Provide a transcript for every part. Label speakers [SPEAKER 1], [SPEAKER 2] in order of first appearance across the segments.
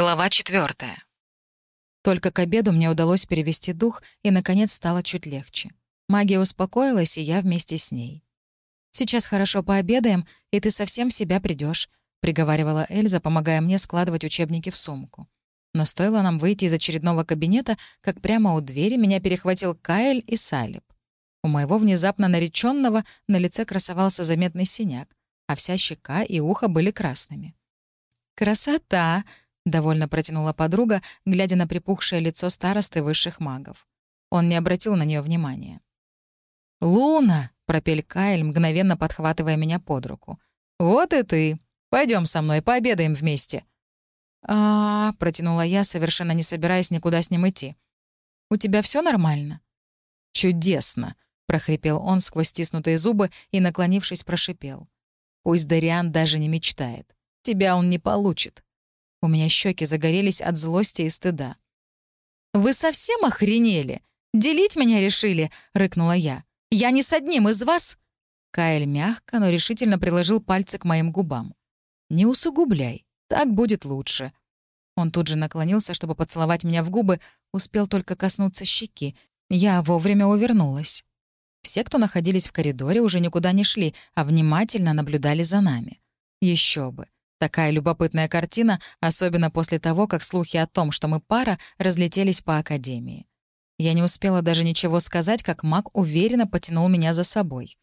[SPEAKER 1] Глава четвертая.
[SPEAKER 2] Только к обеду мне удалось перевести дух, и, наконец, стало чуть легче. Магия успокоилась, и я вместе с ней. «Сейчас хорошо пообедаем, и ты совсем в себя придешь, приговаривала Эльза, помогая мне складывать учебники в сумку. Но стоило нам выйти из очередного кабинета, как прямо у двери меня перехватил Каэль и Салиб. У моего внезапно нареченного на лице красовался заметный синяк, а вся щека и ухо были красными. «Красота!» — довольно протянула подруга, глядя на припухшее лицо старосты высших магов. Он не обратил на нее внимания. «Луна!» — пропел Кайл, мгновенно подхватывая меня под руку. «Вот и ты! Пойдем со мной, пообедаем вместе!» а, -а, -а протянула я, совершенно не собираясь никуда с ним идти. «У тебя все нормально?» «Чудесно!» — прохрипел он сквозь стиснутые зубы и, наклонившись, прошипел. «Пусть Дариан даже не мечтает. Тебя он не получит. У меня щеки загорелись от злости и стыда. «Вы совсем охренели? Делить меня решили?» — рыкнула я. «Я не с одним из вас...» Каэль мягко, но решительно приложил пальцы к моим губам. «Не усугубляй, так будет лучше». Он тут же наклонился, чтобы поцеловать меня в губы, успел только коснуться щеки. Я вовремя увернулась. Все, кто находились в коридоре, уже никуда не шли, а внимательно наблюдали за нами. Еще бы. Такая любопытная картина, особенно после того, как слухи о том, что мы пара, разлетелись по Академии. Я не успела даже ничего сказать, как маг уверенно потянул меня за собой.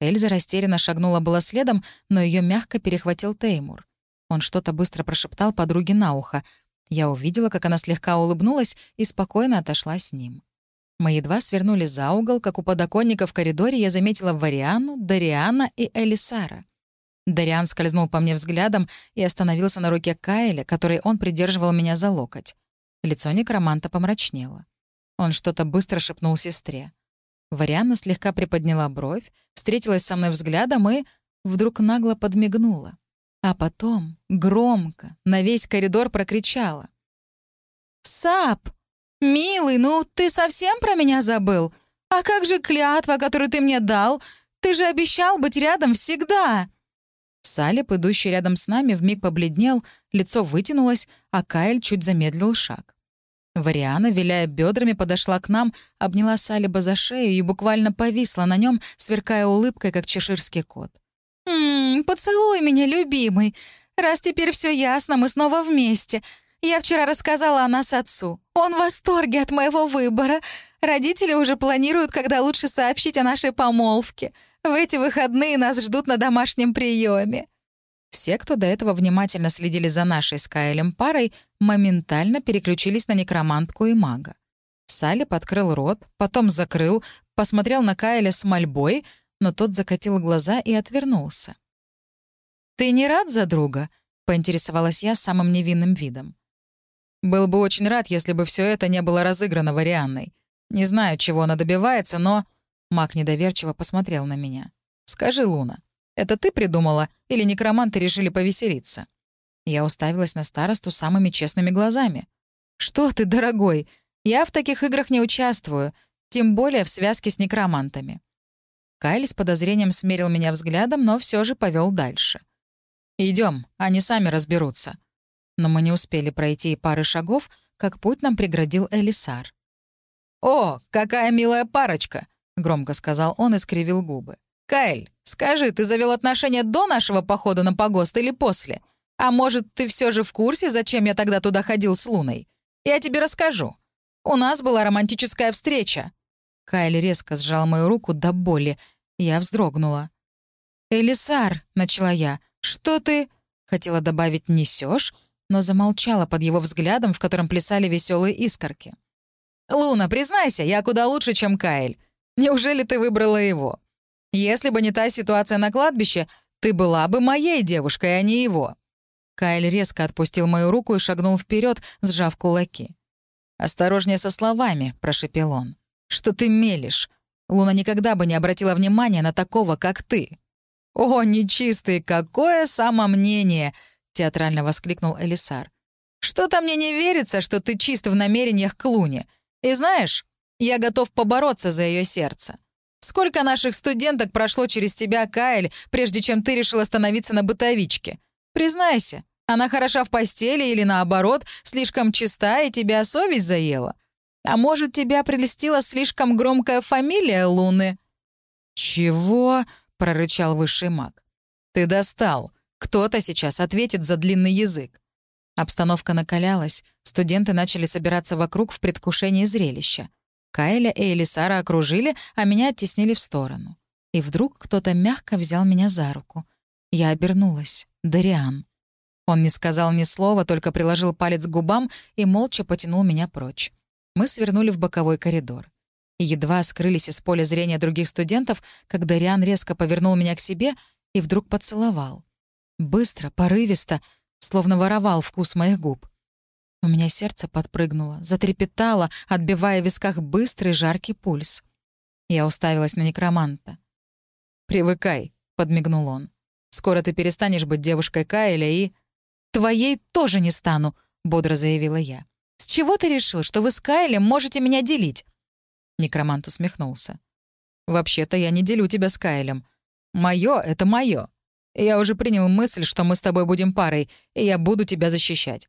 [SPEAKER 2] Эльза растерянно шагнула было следом, но ее мягко перехватил Теймур. Он что-то быстро прошептал подруге на ухо. Я увидела, как она слегка улыбнулась и спокойно отошла с ним. Мы едва свернули за угол, как у подоконника в коридоре я заметила Вариану, Дариана и Элисара. Дариан скользнул по мне взглядом и остановился на руке Кайля, которой он придерживал меня за локоть. Лицо некроманта помрачнело. Он что-то быстро шепнул сестре. Варианна слегка приподняла бровь, встретилась со мной взглядом и вдруг нагло подмигнула. А потом, громко, на весь коридор прокричала. «Сап! Милый, ну ты совсем про меня забыл? А как же клятва, которую ты мне дал? Ты же обещал быть рядом всегда!» Салип, идущий рядом с нами, вмиг побледнел, лицо вытянулось, а Кайл чуть замедлил шаг. Вариана, виляя бедрами, подошла к нам, обняла Салиба за шею и буквально повисла на нем, сверкая улыбкой, как чеширский кот. «Ммм, поцелуй меня, любимый. Раз теперь все ясно, мы снова вместе. Я вчера рассказала о нас отцу. Он в восторге от моего выбора. Родители уже планируют, когда лучше сообщить о нашей помолвке. В эти выходные нас ждут на домашнем приеме. Все, кто до этого внимательно следили за нашей с Кайлем парой, моментально переключились на некромантку и мага. Салли подкрыл рот, потом закрыл, посмотрел на Кайля с мольбой, но тот закатил глаза и отвернулся. «Ты не рад за друга?» — поинтересовалась я самым невинным видом. «Был бы очень рад, если бы все это не было разыграно Варианной. Не знаю, чего она добивается, но...» Маг недоверчиво посмотрел на меня. «Скажи, Луна, это ты придумала или некроманты решили повеселиться?» Я уставилась на старосту самыми честными глазами. «Что ты, дорогой? Я в таких играх не участвую, тем более в связке с некромантами». Кайл с подозрением смерил меня взглядом, но все же повел дальше. Идем, они сами разберутся. Но мы не успели пройти и пары шагов, как путь нам преградил Элисар. «О, какая милая парочка! Громко сказал он и скривил губы. «Кайль, скажи, ты завел отношения до нашего похода на погост или после? А может, ты все же в курсе, зачем я тогда туда ходил с Луной? Я тебе расскажу. У нас была романтическая встреча». Кайль резко сжал мою руку до боли. Я вздрогнула. «Элисар», — начала я, — «что ты...» Хотела добавить «несешь», но замолчала под его взглядом, в котором плясали веселые искорки. «Луна, признайся, я куда лучше, чем Кайль. Неужели ты выбрала его? Если бы не та ситуация на кладбище, ты была бы моей девушкой, а не его». Кайл резко отпустил мою руку и шагнул вперед, сжав кулаки. «Осторожнее со словами», — прошепел он. «Что ты мелешь? Луна никогда бы не обратила внимания на такого, как ты». «О, нечистый, какое самомнение!» — театрально воскликнул Элисар. «Что-то мне не верится, что ты чист в намерениях к Луне. И знаешь, я готов побороться за ее сердце. Сколько наших студенток прошло через тебя, Каэль, прежде чем ты решил остановиться на бытовичке? Признайся, Она хороша в постели или, наоборот, слишком чиста и тебя совесть заела? А может, тебя прелестила слишком громкая фамилия Луны?» «Чего?» — прорычал высший маг. «Ты достал. Кто-то сейчас ответит за длинный язык». Обстановка накалялась, студенты начали собираться вокруг в предвкушении зрелища. Кайля и Элисара окружили, а меня оттеснили в сторону. И вдруг кто-то мягко взял меня за руку. Я обернулась. Дариан. Он не сказал ни слова, только приложил палец к губам и молча потянул меня прочь. Мы свернули в боковой коридор. И едва скрылись из поля зрения других студентов, когда Риан резко повернул меня к себе и вдруг поцеловал. Быстро, порывисто, словно воровал вкус моих губ. У меня сердце подпрыгнуло, затрепетало, отбивая в висках быстрый жаркий пульс. Я уставилась на некроманта. «Привыкай», — подмигнул он. «Скоро ты перестанешь быть девушкой Кайля и...» «Твоей тоже не стану», — бодро заявила я. «С чего ты решил, что вы с Кайлем можете меня делить?» Некромант усмехнулся. «Вообще-то я не делю тебя с Кайлем. Моё — это моё. Я уже принял мысль, что мы с тобой будем парой, и я буду тебя защищать.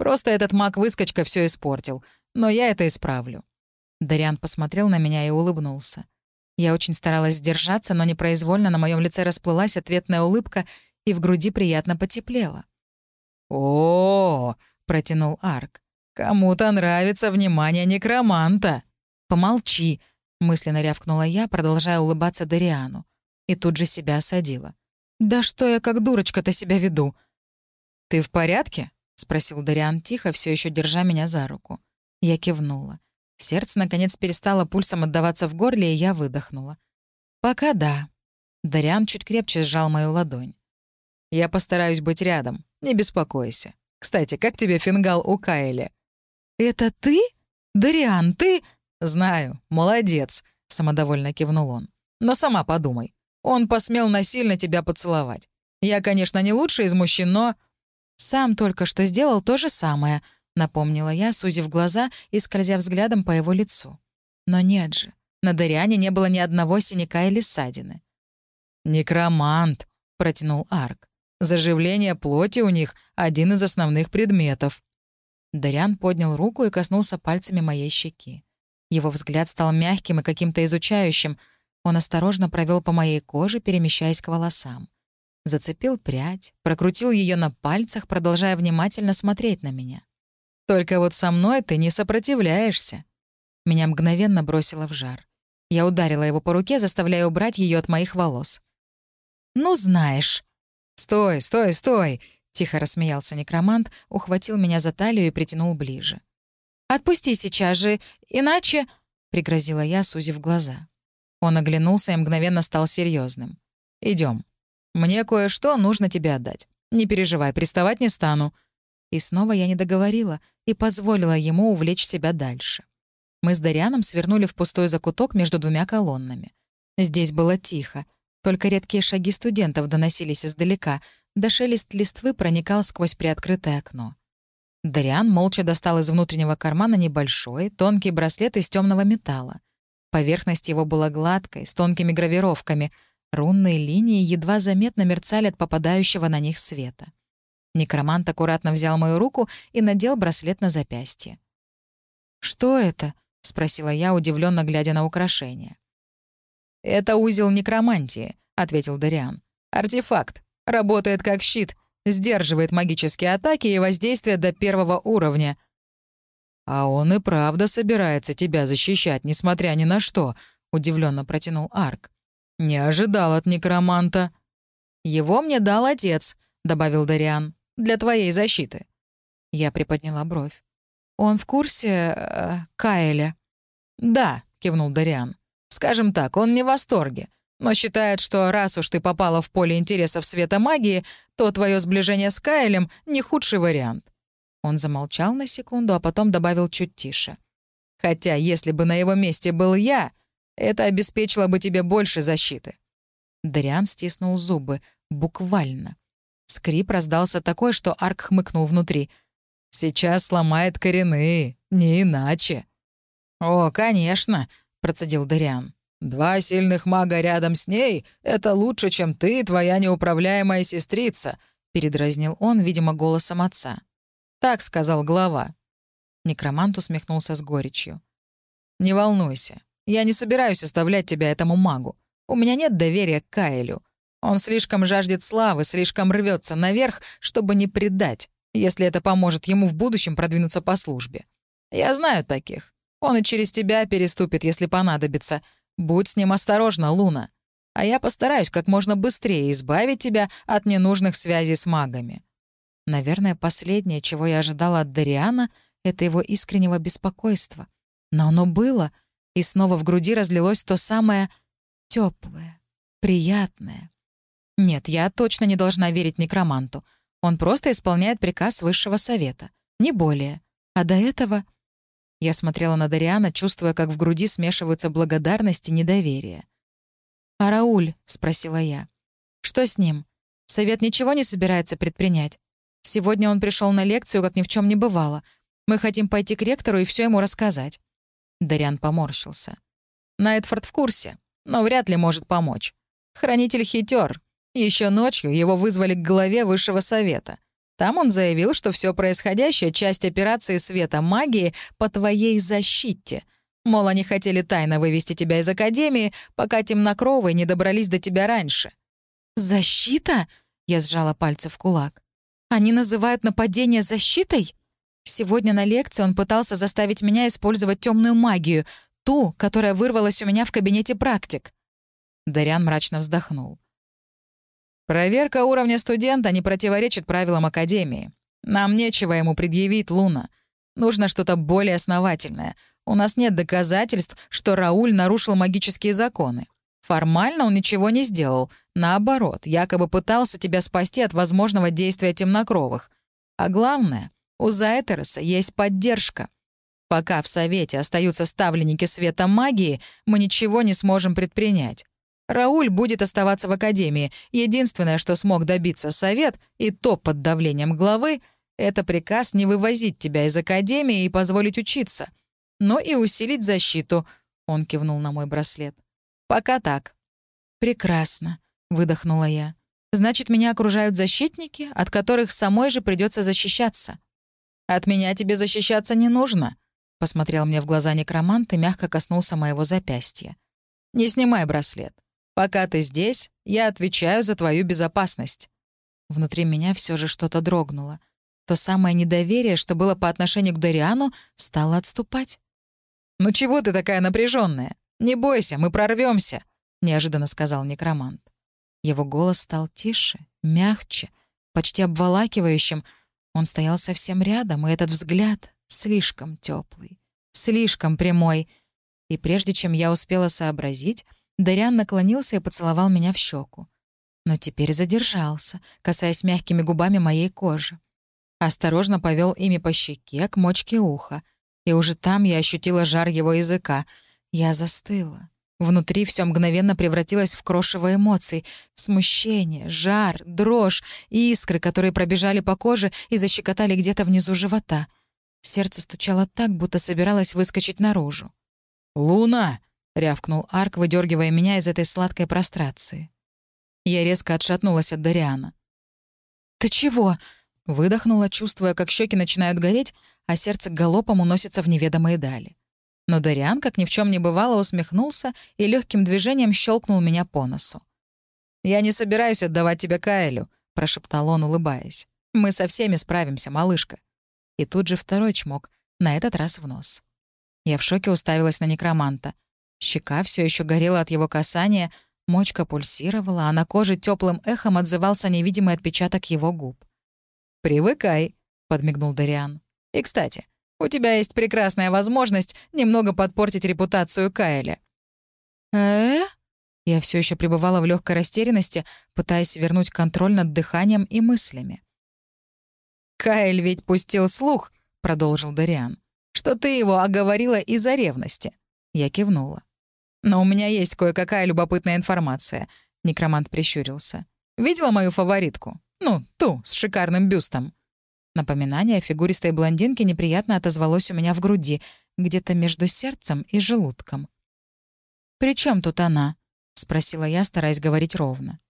[SPEAKER 2] Просто этот маг-выскочка все испортил. Но я это исправлю». Дариан посмотрел на меня и улыбнулся. Я очень старалась сдержаться, но непроизвольно на моем лице расплылась ответная улыбка, и в груди приятно потеплело. «О, -о, -о протянул Арк. «Кому-то нравится внимание некроманта». «Помолчи», — мысленно рявкнула я, продолжая улыбаться Дариану. И тут же себя осадила. «Да что я как дурочка-то себя веду?» «Ты в порядке?» — спросил Дариан тихо, все еще держа меня за руку. Я кивнула. Сердце, наконец, перестало пульсом отдаваться в горле, и я выдохнула. «Пока да». Дариан чуть крепче сжал мою ладонь. «Я постараюсь быть рядом, не беспокойся. Кстати, как тебе фингал у Кайли?» «Это ты? Дариан, ты?» «Знаю, молодец», — самодовольно кивнул он. «Но сама подумай. Он посмел насильно тебя поцеловать. Я, конечно, не лучший из мужчин, но...» «Сам только что сделал то же самое», — напомнила я, сузив глаза и скользя взглядом по его лицу. «Но нет же, на Дариане не было ни одного синяка или ссадины». «Некромант», — протянул Арк. «Заживление плоти у них — один из основных предметов». Дариан поднял руку и коснулся пальцами моей щеки. Его взгляд стал мягким и каким-то изучающим — он осторожно провел по моей коже, перемещаясь к волосам. Зацепил прядь, прокрутил ее на пальцах, продолжая внимательно смотреть на меня. «Только вот со мной ты не сопротивляешься». Меня мгновенно бросило в жар. Я ударила его по руке, заставляя убрать ее от моих волос. «Ну, знаешь». «Стой, стой, стой!» — тихо рассмеялся некромант, ухватил меня за талию и притянул ближе. «Отпусти сейчас же, иначе...» — пригрозила я, сузив глаза. Он оглянулся и мгновенно стал серьезным. Идем. Мне кое-что нужно тебе отдать. Не переживай, приставать не стану». И снова я не договорила и позволила ему увлечь себя дальше. Мы с Дарианом свернули в пустой закуток между двумя колоннами. Здесь было тихо, только редкие шаги студентов доносились издалека, да шелест листвы проникал сквозь приоткрытое окно. Дариан молча достал из внутреннего кармана небольшой, тонкий браслет из темного металла. Поверхность его была гладкой, с тонкими гравировками. Рунные линии едва заметно мерцали от попадающего на них света. Некромант аккуратно взял мою руку и надел браслет на запястье. «Что это?» — спросила я, удивленно глядя на украшение. «Это узел некромантии», — ответил Дариан. «Артефакт. Работает как щит. Сдерживает магические атаки и воздействие до первого уровня. «А он и правда собирается тебя защищать, несмотря ни на что», — удивленно протянул Арк. «Не ожидал от некроманта». «Его мне дал отец», — добавил Дариан, — «для твоей защиты». Я приподняла бровь. «Он в курсе... Э, Каэля?» «Да», — кивнул Дариан. «Скажем так, он не в восторге, но считает, что раз уж ты попала в поле интересов света магии, то твое сближение с Каэлем — не худший вариант. Он замолчал на секунду, а потом добавил чуть тише. «Хотя, если бы на его месте был я, это обеспечило бы тебе больше защиты». Дариан стиснул зубы. Буквально. Скрип раздался такой, что Арк хмыкнул внутри. «Сейчас сломает коренные, не иначе». «О, конечно», — процедил Дариан. «Два сильных мага рядом с ней — это лучше, чем ты твоя неуправляемая сестрица. — передразнил он, видимо, голосом отца. «Так сказал глава». Некромант усмехнулся с горечью. «Не волнуйся. Я не собираюсь оставлять тебя этому магу. У меня нет доверия к Каэлю. Он слишком жаждет славы, слишком рвется наверх, чтобы не предать, если это поможет ему в будущем продвинуться по службе. Я знаю таких. Он и через тебя переступит, если понадобится. Будь с ним осторожна, Луна. А я постараюсь как можно быстрее избавить тебя от ненужных связей с магами». Наверное, последнее, чего я ожидала от Дариана, — это его искреннего беспокойства. Но оно было, и снова в груди разлилось то самое теплое, приятное. Нет, я точно не должна верить некроманту. Он просто исполняет приказ высшего совета. Не более. А до этого... Я смотрела на Дариана, чувствуя, как в груди смешиваются благодарность и недоверие. «А Рауль?» — спросила я. «Что с ним? Совет ничего не собирается предпринять? Сегодня он пришел на лекцию, как ни в чем не бывало. Мы хотим пойти к ректору и все ему рассказать». Дариан поморщился. «Найтфорд в курсе, но вряд ли может помочь. Хранитель хитер. Еще ночью его вызвали к главе высшего совета. Там он заявил, что все происходящее — часть операции света магии по твоей защите. Мол, они хотели тайно вывести тебя из Академии, пока темнокровые не добрались до тебя раньше. «Защита?» — я сжала пальцы в кулак. «Они называют нападение защитой?» Сегодня на лекции он пытался заставить меня использовать темную магию, ту, которая вырвалась у меня в кабинете практик. Дарян мрачно вздохнул. Проверка уровня студента не противоречит правилам Академии. Нам нечего ему предъявить, Луна. Нужно что-то более основательное. У нас нет доказательств, что Рауль нарушил магические законы. Формально он ничего не сделал. Наоборот, якобы пытался тебя спасти от возможного действия темнокровых. А главное, у Зайтереса есть поддержка. Пока в Совете остаются ставленники света магии, мы ничего не сможем предпринять. Рауль будет оставаться в академии. Единственное, что смог добиться совет, и то под давлением главы, это приказ не вывозить тебя из академии и позволить учиться. Но и усилить защиту. Он кивнул на мой браслет. Пока так. Прекрасно, выдохнула я. Значит, меня окружают защитники, от которых самой же придется защищаться. От меня тебе защищаться не нужно, посмотрел мне в глаза некромант и мягко коснулся моего запястья. Не снимай браслет. Пока ты здесь, я отвечаю за твою безопасность». Внутри меня все же что-то дрогнуло. То самое недоверие, что было по отношению к Дариану, стало отступать. «Ну чего ты такая напряженная? Не бойся, мы прорвемся, неожиданно сказал некромант. Его голос стал тише, мягче, почти обволакивающим. Он стоял совсем рядом, и этот взгляд слишком теплый, слишком прямой. И прежде чем я успела сообразить, Дарян наклонился и поцеловал меня в щеку. Но теперь задержался, касаясь мягкими губами моей кожи. Осторожно повел ими по щеке к мочке уха. И уже там я ощутила жар его языка. Я застыла. Внутри все мгновенно превратилось в крошево эмоций. Смущение, жар, дрожь, искры, которые пробежали по коже и защекотали где-то внизу живота. Сердце стучало так, будто собиралось выскочить наружу. «Луна!» — рявкнул Арк, выдергивая меня из этой сладкой прострации. Я резко отшатнулась от Дариана. «Ты чего?» — выдохнула, чувствуя, как щеки начинают гореть, а сердце галопом уносится в неведомые дали. Но Дариан, как ни в чем не бывало, усмехнулся и легким движением щелкнул меня по носу. «Я не собираюсь отдавать тебя Каэлю», — прошептал он, улыбаясь. «Мы со всеми справимся, малышка». И тут же второй чмок, на этот раз в нос. Я в шоке уставилась на некроманта — Щека все еще горела от его касания, мочка пульсировала, а на коже теплым эхом отзывался невидимый отпечаток его губ. «Привыкай», — подмигнул Дариан. «И, кстати, у тебя есть прекрасная возможность немного подпортить репутацию Кайля». «Э?» Я все еще пребывала в легкой растерянности, пытаясь вернуть контроль над дыханием и мыслями. «Кайл ведь пустил слух», — продолжил Дариан, «что ты его оговорила из-за ревности». Я кивнула. «Но у меня есть кое-какая любопытная информация», — некромант прищурился. «Видела мою фаворитку? Ну, ту, с шикарным бюстом». Напоминание о фигуристой блондинке неприятно отозвалось у меня в груди, где-то между сердцем и желудком. «При чем тут она?» — спросила я, стараясь говорить ровно.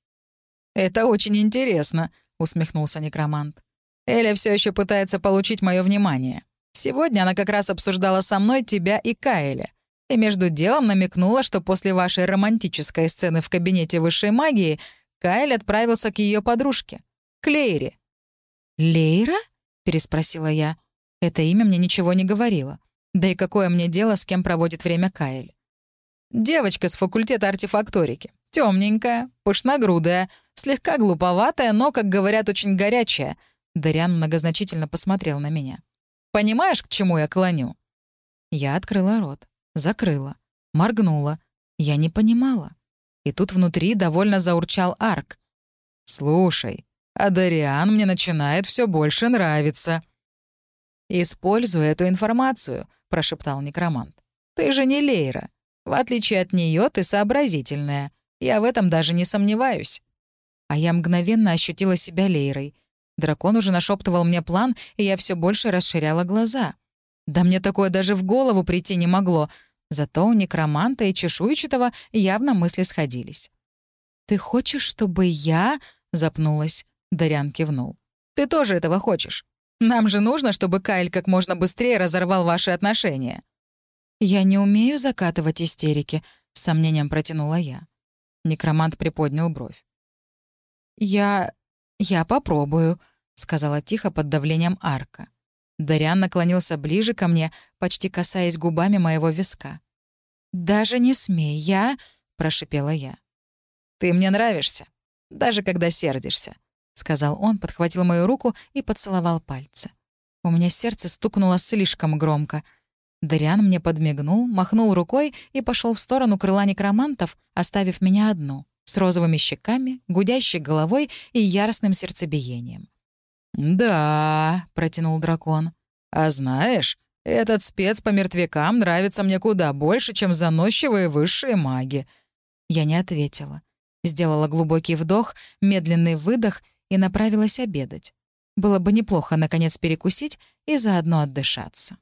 [SPEAKER 2] «Это очень интересно», — усмехнулся некромант. «Эля все еще пытается получить мое внимание. Сегодня она как раз обсуждала со мной тебя и Каэля. И между делом намекнула, что после вашей романтической сцены в кабинете высшей магии Каэль отправился к ее подружке, к Лейре. «Лейра?» — переспросила я. Это имя мне ничего не говорило. Да и какое мне дело, с кем проводит время Каэль? Девочка с факультета артефакторики. Темненькая, пышногрудая, слегка глуповатая, но, как говорят, очень горячая. Дарян многозначительно посмотрел на меня. «Понимаешь, к чему я клоню?» Я открыла рот, закрыла, моргнула. Я не понимала. И тут внутри довольно заурчал арк. «Слушай, а Дариан мне начинает все больше нравиться». «Используй эту информацию», — прошептал некромант. «Ты же не Лейра. В отличие от нее ты сообразительная. Я в этом даже не сомневаюсь». А я мгновенно ощутила себя Лейрой. Дракон уже нашептывал мне план, и я все больше расширяла глаза. Да мне такое даже в голову прийти не могло. Зато у некроманта и чешуйчатого явно мысли сходились. «Ты хочешь, чтобы я...» — запнулась. Дарян кивнул. «Ты тоже этого хочешь. Нам же нужно, чтобы Кайль как можно быстрее разорвал ваши отношения». «Я не умею закатывать истерики», — с сомнением протянула я. Некромант приподнял бровь. «Я... я попробую», — сказала тихо под давлением арка. Дариан наклонился ближе ко мне, почти касаясь губами моего виска. «Даже не смей, я...» — прошипела я. «Ты мне нравишься, даже когда сердишься», — сказал он, подхватил мою руку и поцеловал пальцы. У меня сердце стукнуло слишком громко. Дариан мне подмигнул, махнул рукой и пошел в сторону крыла некромантов, оставив меня одну, с розовыми щеками, гудящей головой и яростным сердцебиением. «Да», — протянул дракон. «А знаешь, этот спец по мертвякам нравится мне куда больше, чем заносчивые высшие маги». Я не ответила. Сделала глубокий вдох, медленный выдох и направилась обедать. Было бы неплохо, наконец, перекусить и заодно отдышаться.